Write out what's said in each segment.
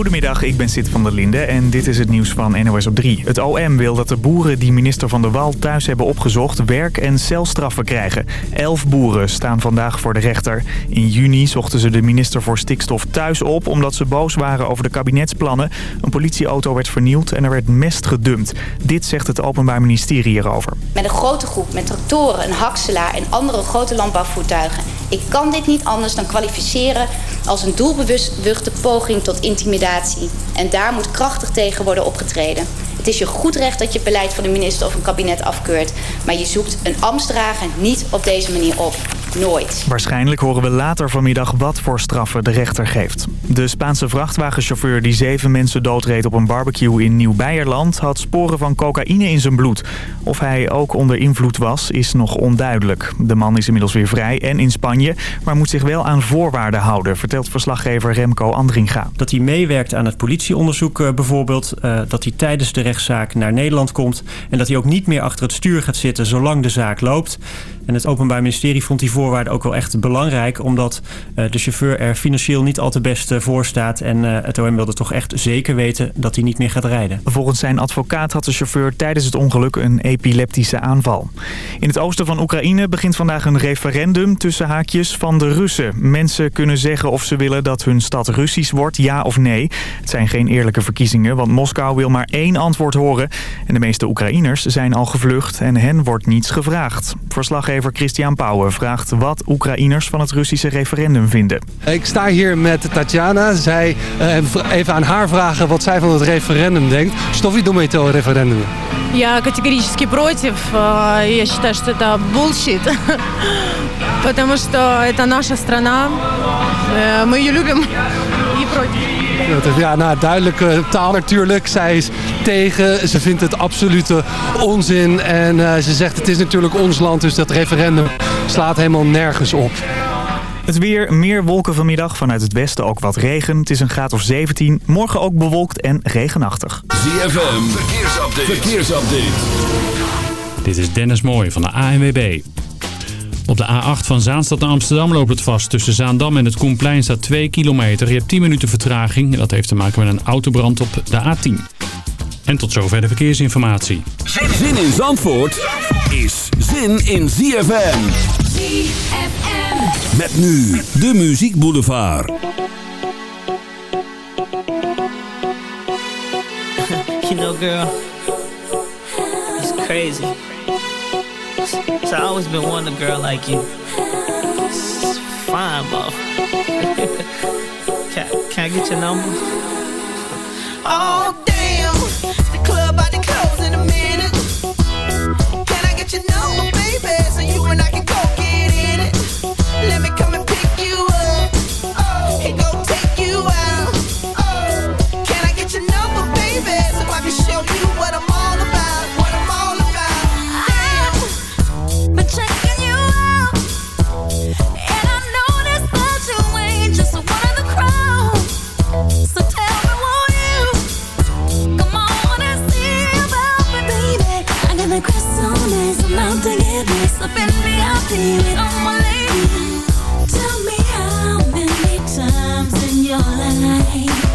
Goedemiddag, ik ben Sid van der Linde en dit is het nieuws van NOS op 3. Het OM wil dat de boeren die minister Van der Wal thuis hebben opgezocht... werk- en celstraffen krijgen. Elf boeren staan vandaag voor de rechter. In juni zochten ze de minister voor stikstof thuis op... omdat ze boos waren over de kabinetsplannen. Een politieauto werd vernield en er werd mest gedumpt. Dit zegt het Openbaar Ministerie hierover. Met een grote groep, met tractoren, een hakselaar en andere grote landbouwvoertuigen. Ik kan dit niet anders dan kwalificeren als een doelbewuste poging tot intimidatie. En daar moet krachtig tegen worden opgetreden. Het is je goed recht dat je het beleid van de minister of een kabinet afkeurt. Maar je zoekt een ambtsdrager niet op deze manier op. Nooit. Waarschijnlijk horen we later vanmiddag wat voor straffen de rechter geeft. De Spaanse vrachtwagenchauffeur die zeven mensen doodreed op een barbecue in Nieuw-Beierland... had sporen van cocaïne in zijn bloed. Of hij ook onder invloed was, is nog onduidelijk. De man is inmiddels weer vrij en in Spanje, maar moet zich wel aan voorwaarden houden... vertelt verslaggever Remco Andringa. Dat hij meewerkt aan het politieonderzoek uh, bijvoorbeeld. Uh, dat hij tijdens de rechtszaak naar Nederland komt. En dat hij ook niet meer achter het stuur gaat zitten zolang de zaak loopt. En het Openbaar Ministerie vond die voorwaarden ook wel echt belangrijk... omdat uh, de chauffeur er financieel niet al te best voor staat. En uh, het OM wilde toch echt zeker weten dat hij niet meer gaat rijden. Volgens zijn advocaat had de chauffeur tijdens het ongeluk een epileptische aanval. In het oosten van Oekraïne begint vandaag een referendum tussen haakjes van de Russen. Mensen kunnen zeggen of ze willen dat hun stad Russisch wordt, ja of nee. Het zijn geen eerlijke verkiezingen, want Moskou wil maar één antwoord horen. En de meeste Oekraïners zijn al gevlucht en hen wordt niets gevraagd. Verslaggever Christian Pauwen vraagt wat Oekraïners van het Russische referendum vinden. Ik sta hier met Tatjana. Zij, uh, even aan haar vragen wat zij van het referendum denkt. Что вы думаете о референдуме? Я категорически против. Я считаю, что это bullshit. Потому что это наша страна. Мы ее любим и против. Ja, nou, duidelijke taal natuurlijk. Zij is tegen. Ze vindt het absolute onzin. En uh, ze zegt het is natuurlijk ons land, dus dat referendum slaat helemaal nergens op. Het weer, meer wolken vanmiddag. Vanuit het westen ook wat regen. Het is een graad of 17. Morgen ook bewolkt en regenachtig. ZFM, verkeersupdate. verkeersupdate. Dit is Dennis Mooij van de ANWB. Op de A8 van Zaanstad naar Amsterdam loopt het vast. Tussen Zaandam en het Koenplein staat 2 kilometer. Je hebt 10 minuten vertraging. Dat heeft te maken met een autobrand op de A10. En tot zover de verkeersinformatie. Zin in Zandvoort is zin in ZFM. ZFM. Met nu de Muziek Boulevard. you know girl, it's crazy. So I always been wanting a girl like you. Fine, bro. can, can I get your number? Oh, your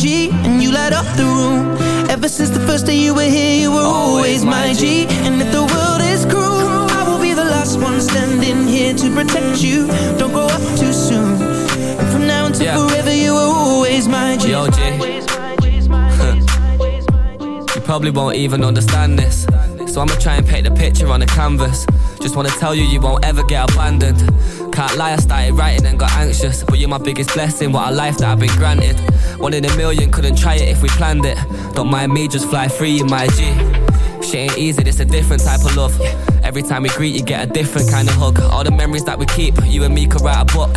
G And you light up the room Ever since the first day you were here You were always my G And if the world is cruel I will be the last one standing here To protect you Don't grow up too soon And from now until Yeah. forever You were always my G Yo, G. you probably won't even understand this. So I'ma try and paint the picture on the canvas. Just wanna tell you, you won't ever get abandoned. Can't lie, I started writing and got anxious. But you're my biggest blessing, what a life that I've been granted. One in a million, couldn't try it if we planned it. Don't mind me, just fly free, you my G. Shit ain't easy, this a different type of love. Every time we greet, you get a different kind of hug. All the memories that we keep, you and me could write a book.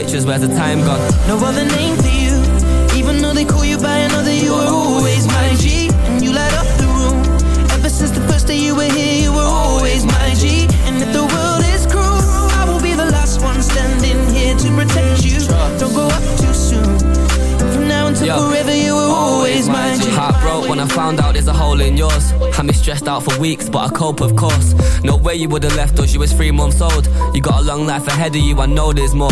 where's the time gone? No other name for you Even though they call you by another You were always my G And you light up the room Ever since the first day you were here You were always my G And if the world is cruel I will be the last one standing here To protect you Don't go up too soon From now until Yo. forever You were always my G Heart broke when I found out there's a hole in yours. Had me stressed out for weeks, but I cope, of course. No way you would have left us, you was three months old. You got a long life ahead of you, I know there's more.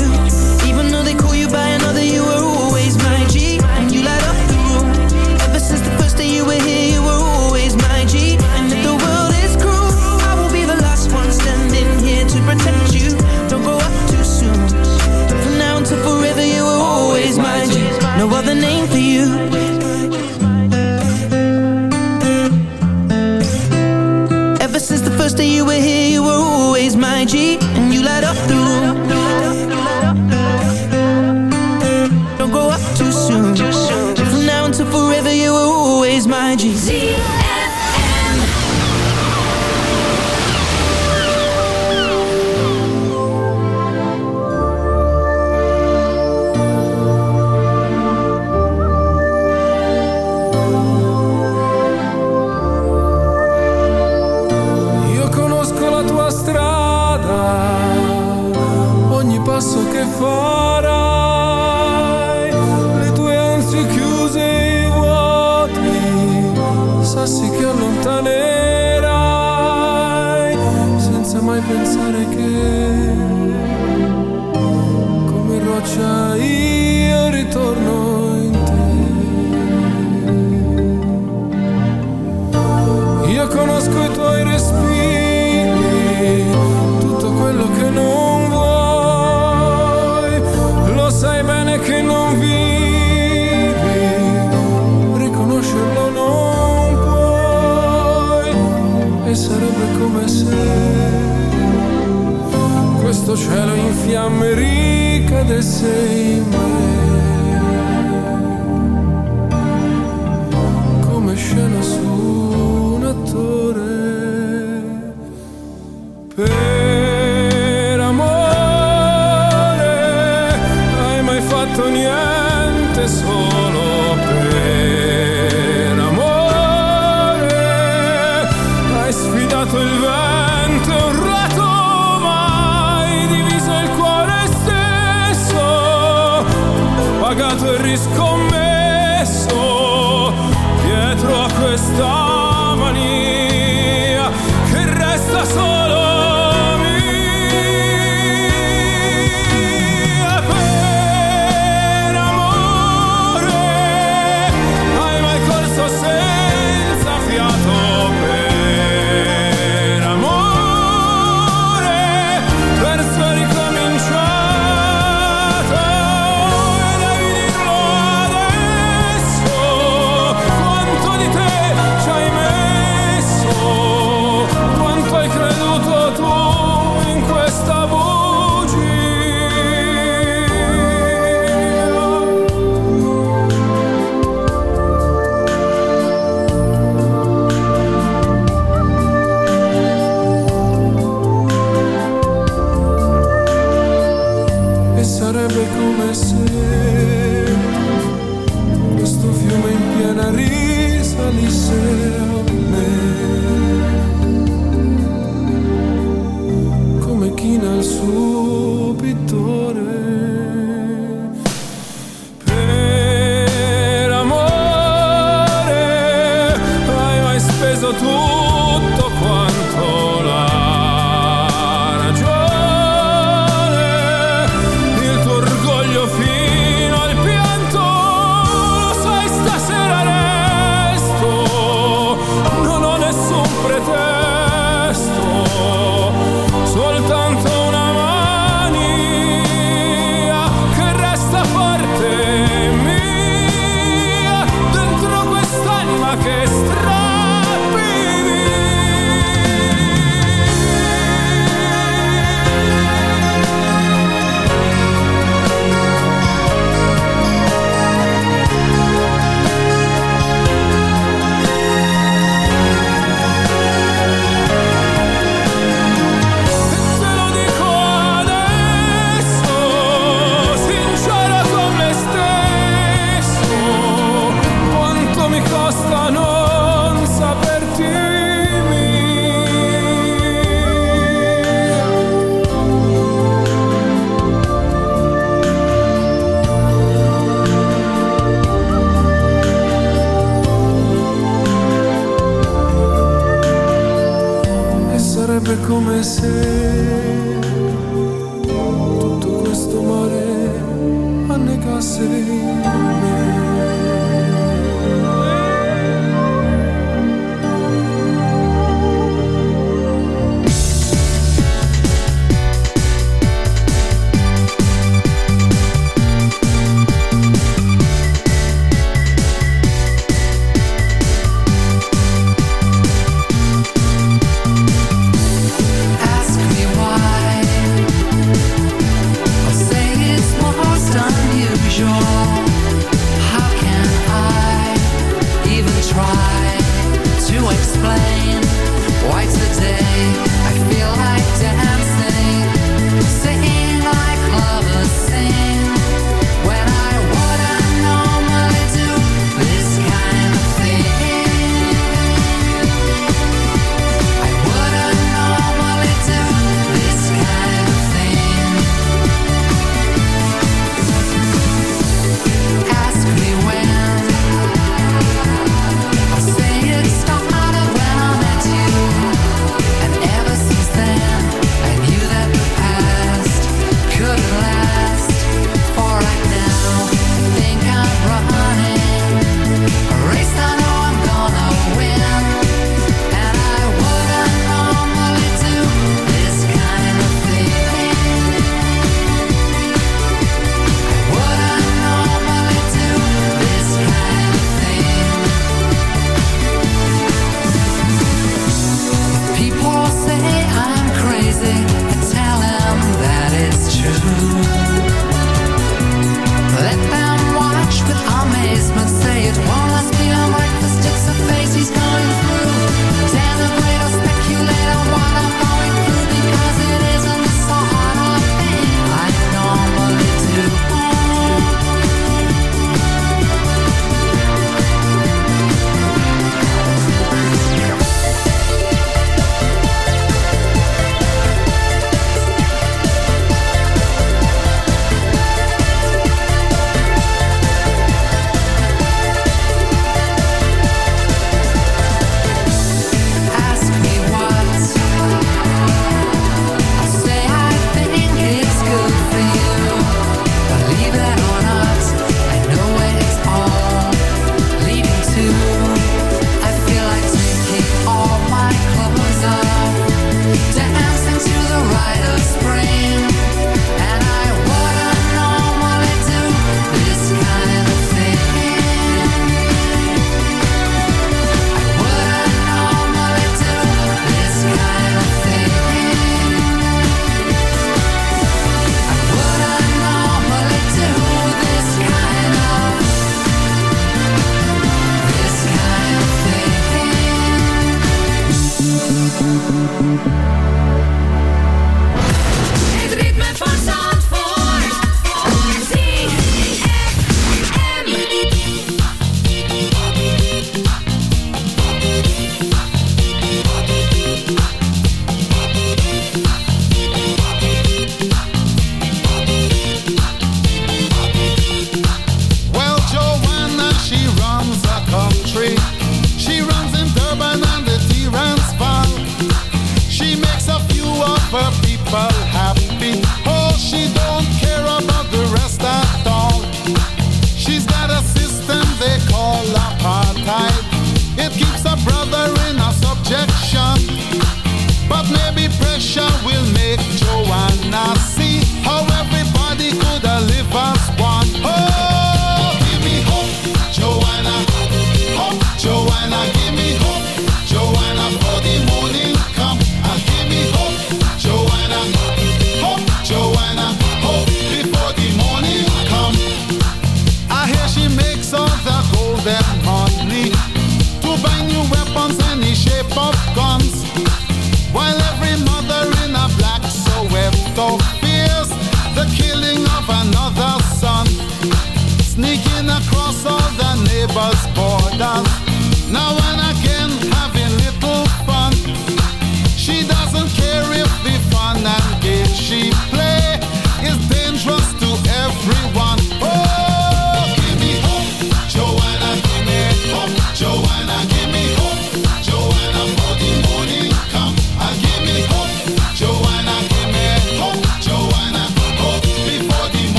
no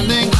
learning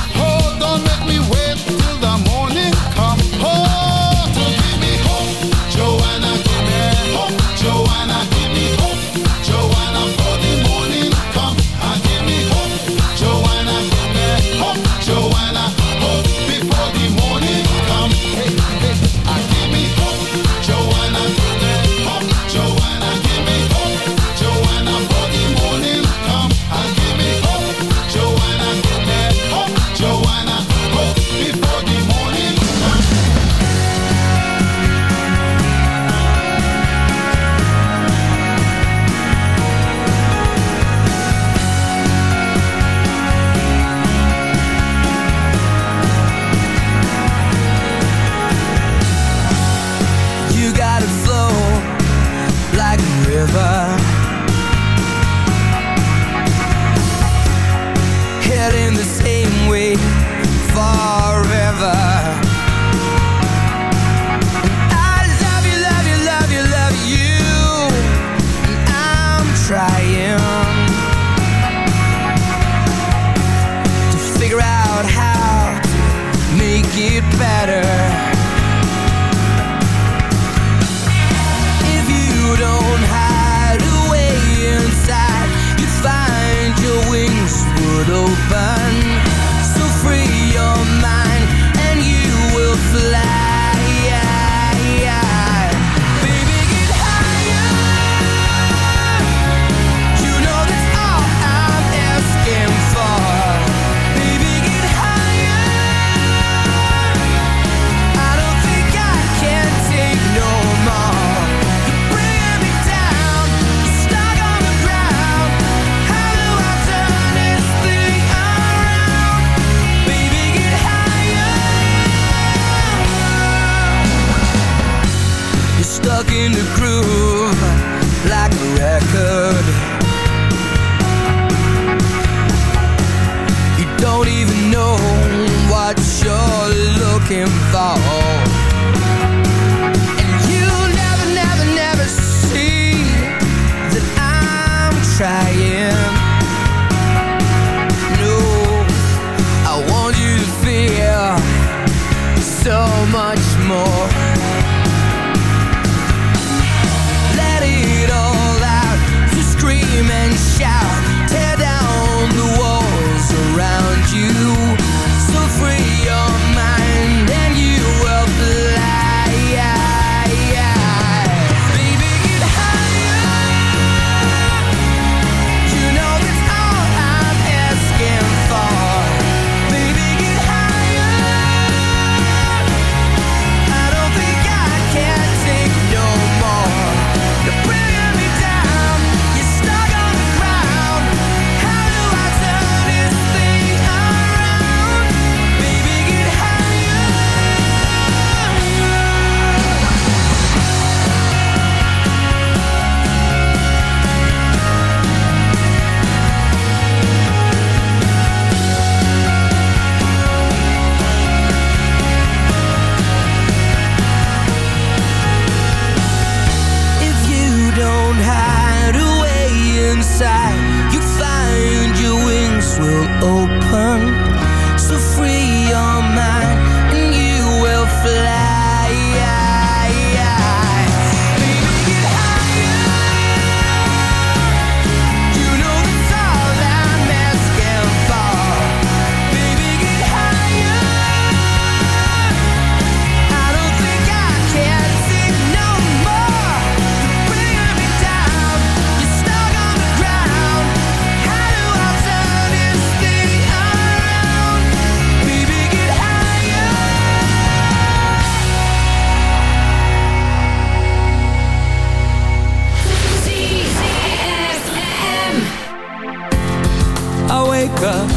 woke up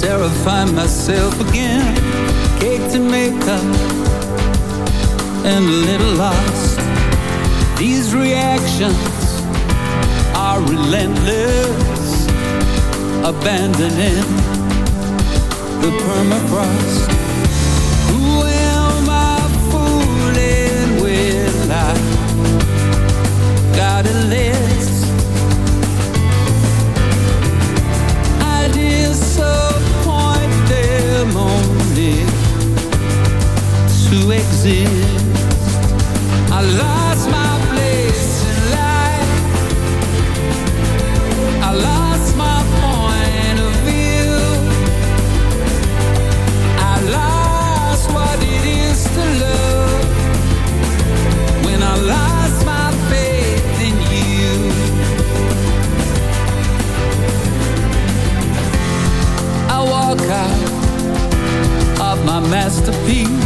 Terrifying myself again. Cake to make up And a little lost. These reactions Are relentless Abandoning The permafrost. Who am I fooling with? I gotta exist. I lost my place in life. I lost my point of view. I lost what it is to love. When I lost my faith in you. I walk out of my masterpiece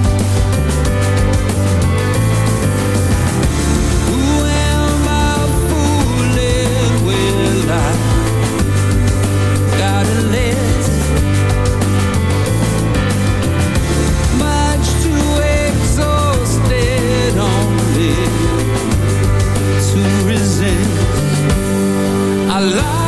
life.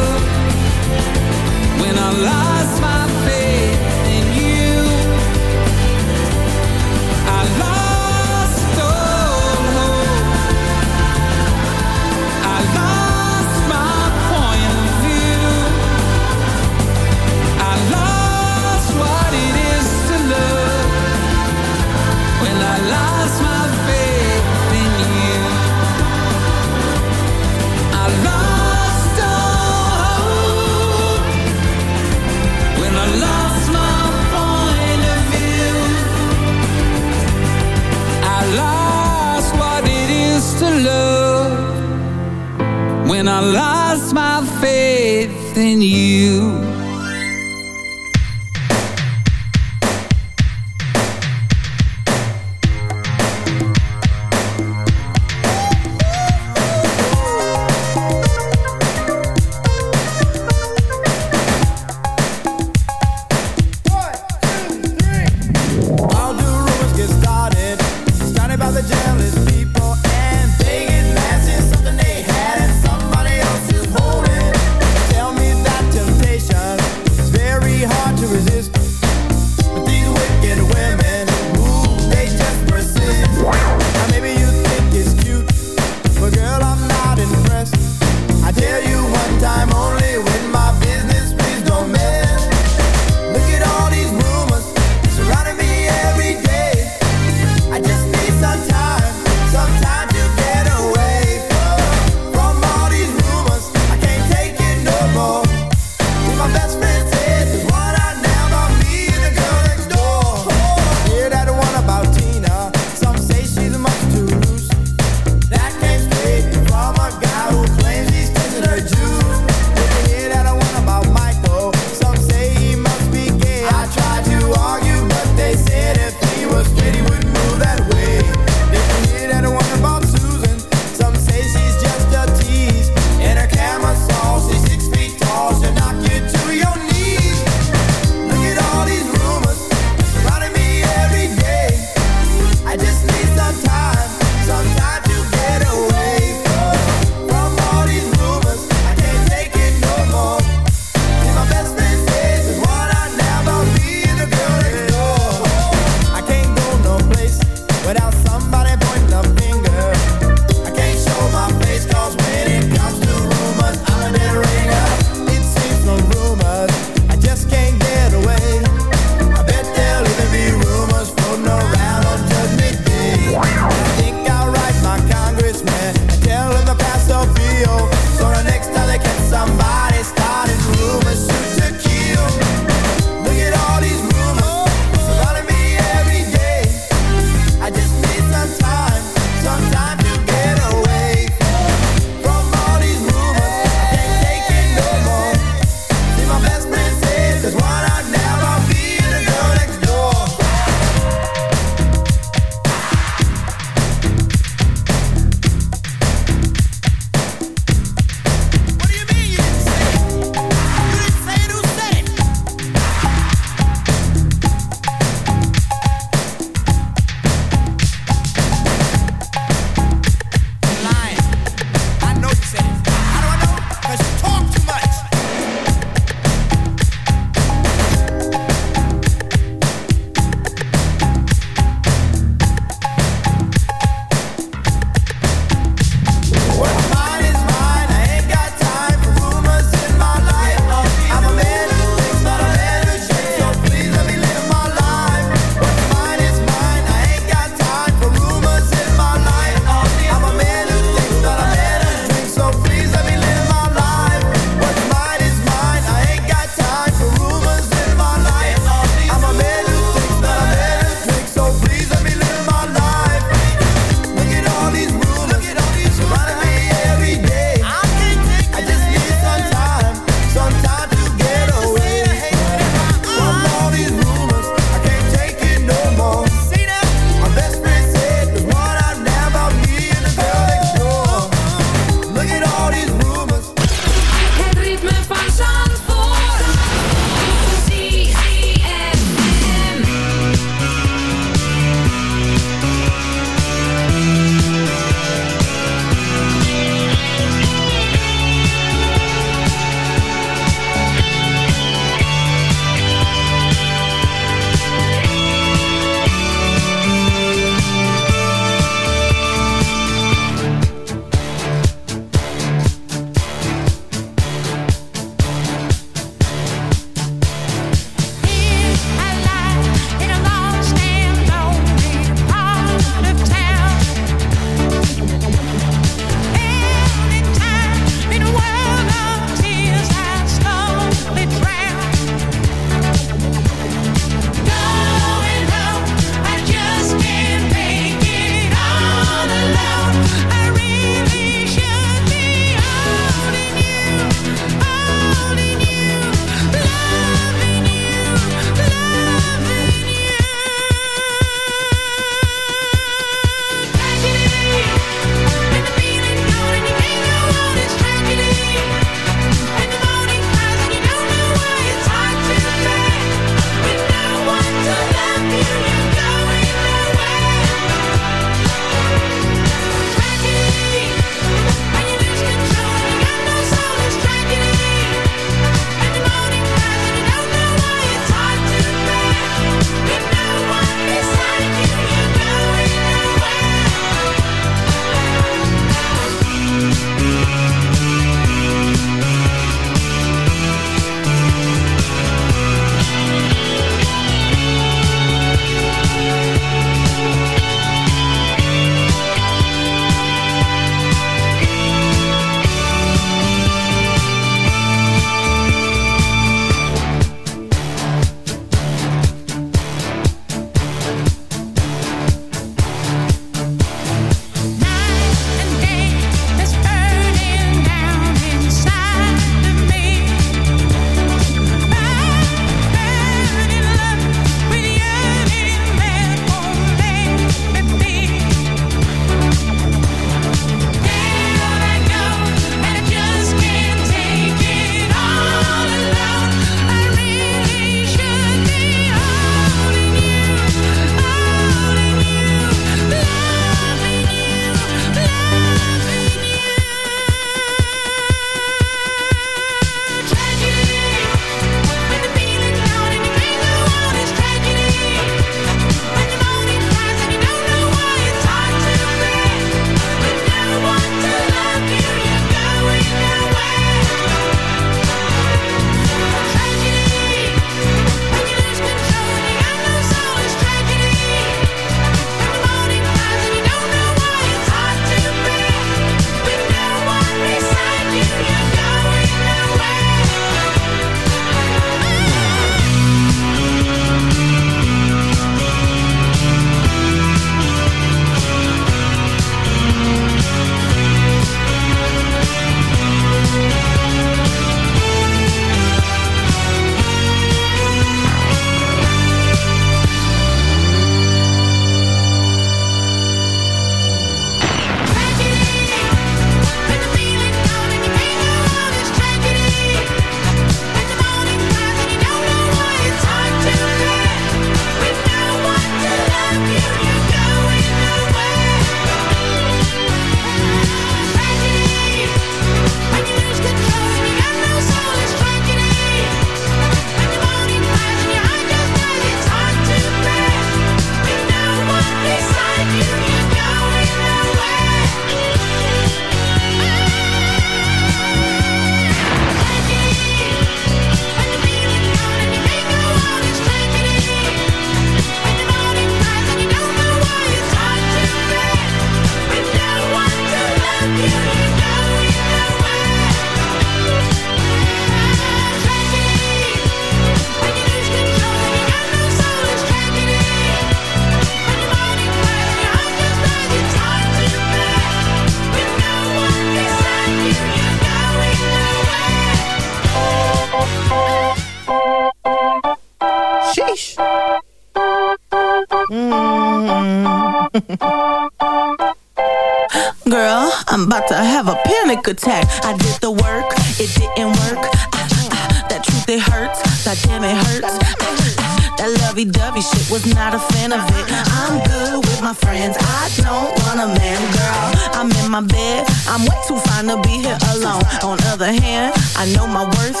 That lovey-dovey shit was not a fan of it. I'm good with my friends, I don't want a man, girl. I'm in my bed, I'm way too fine to be here alone. On other hand, I know my worth.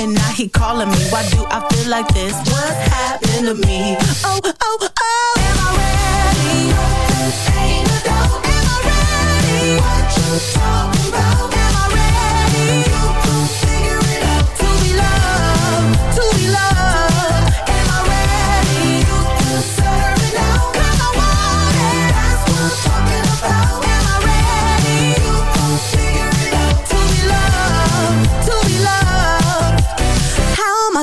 And now he calling me, why do I feel like this? What happened to me? Oh, oh, oh. Am I ready? Ain't a Am I ready? What you talking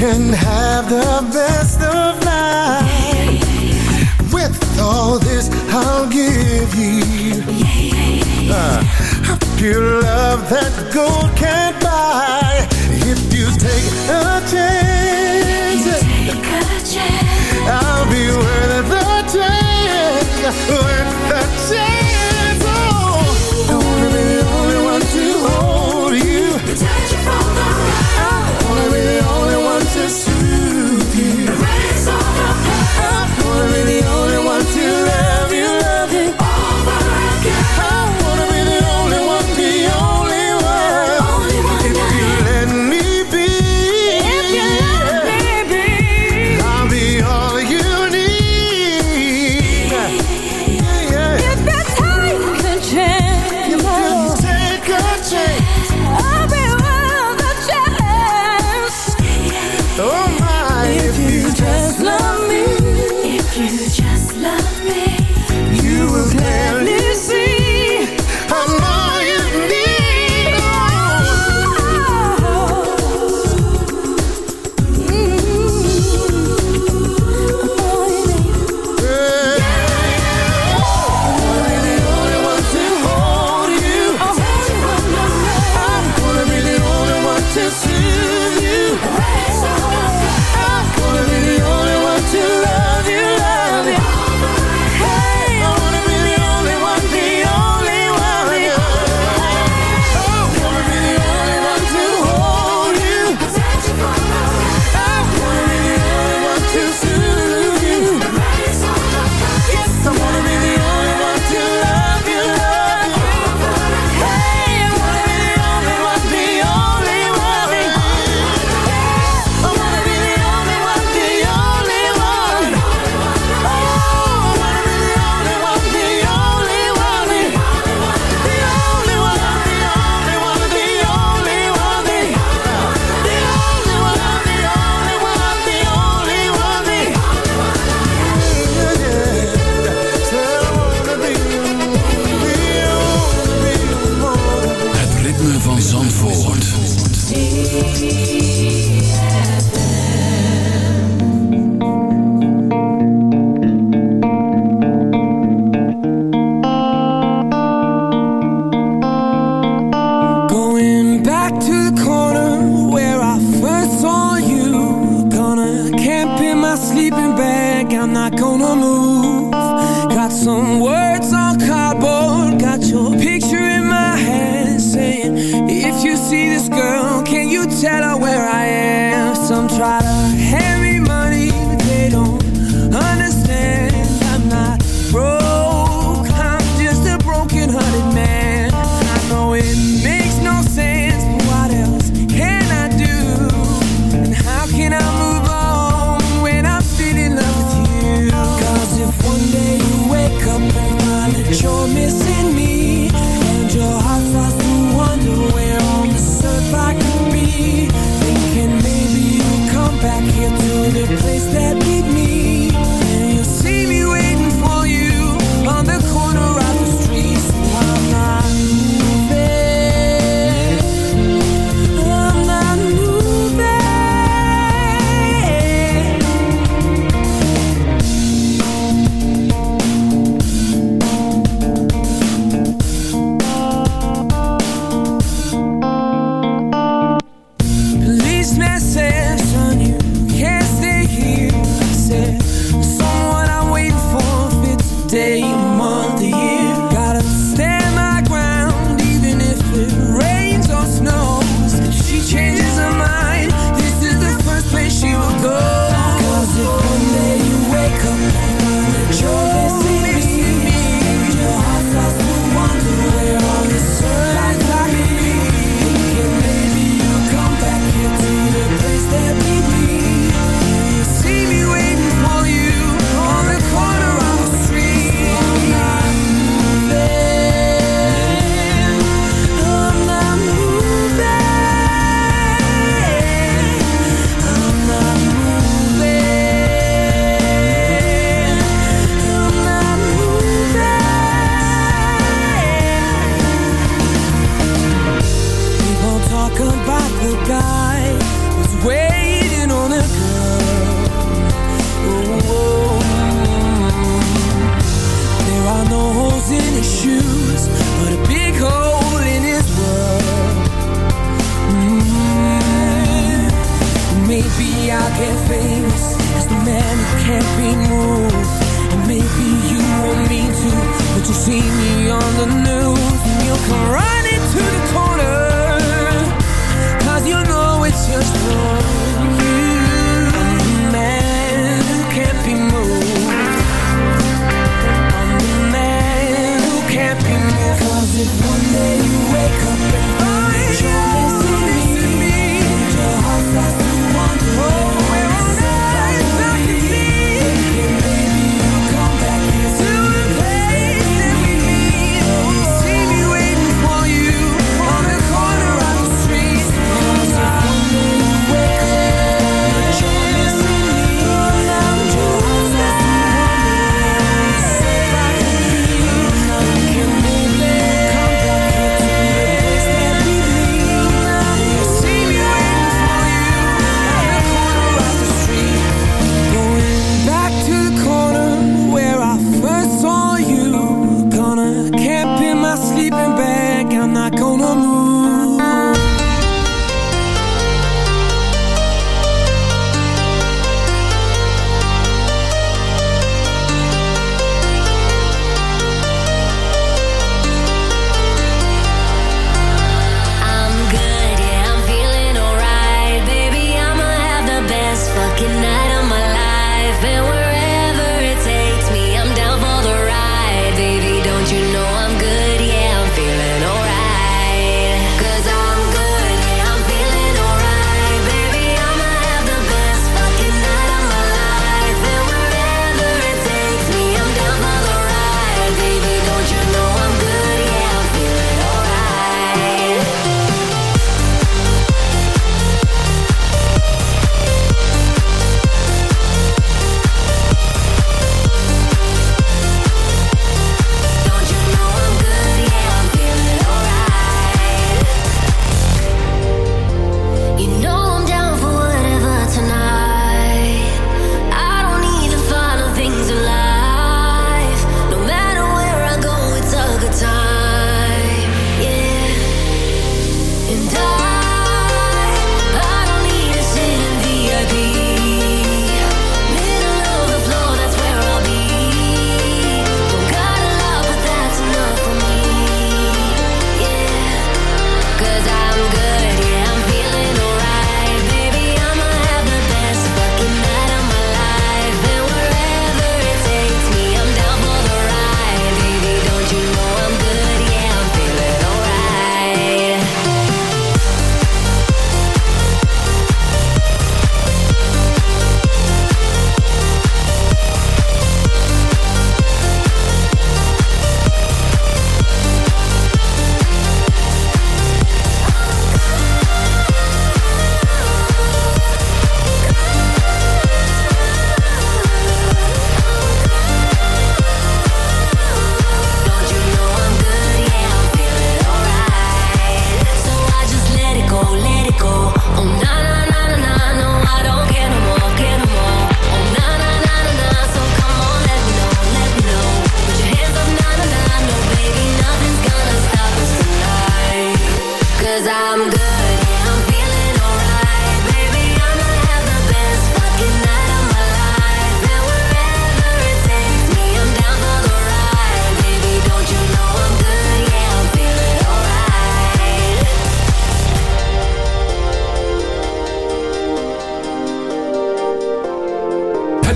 can have the best of life. With all this I'll give you uh, a pure love that gold can't buy. If you take a chance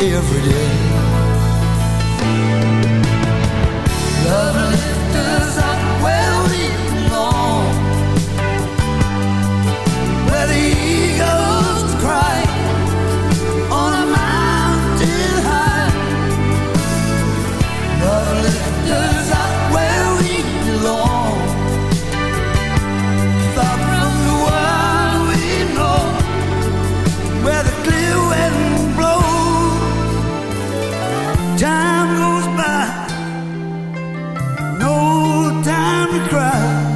every day. cry.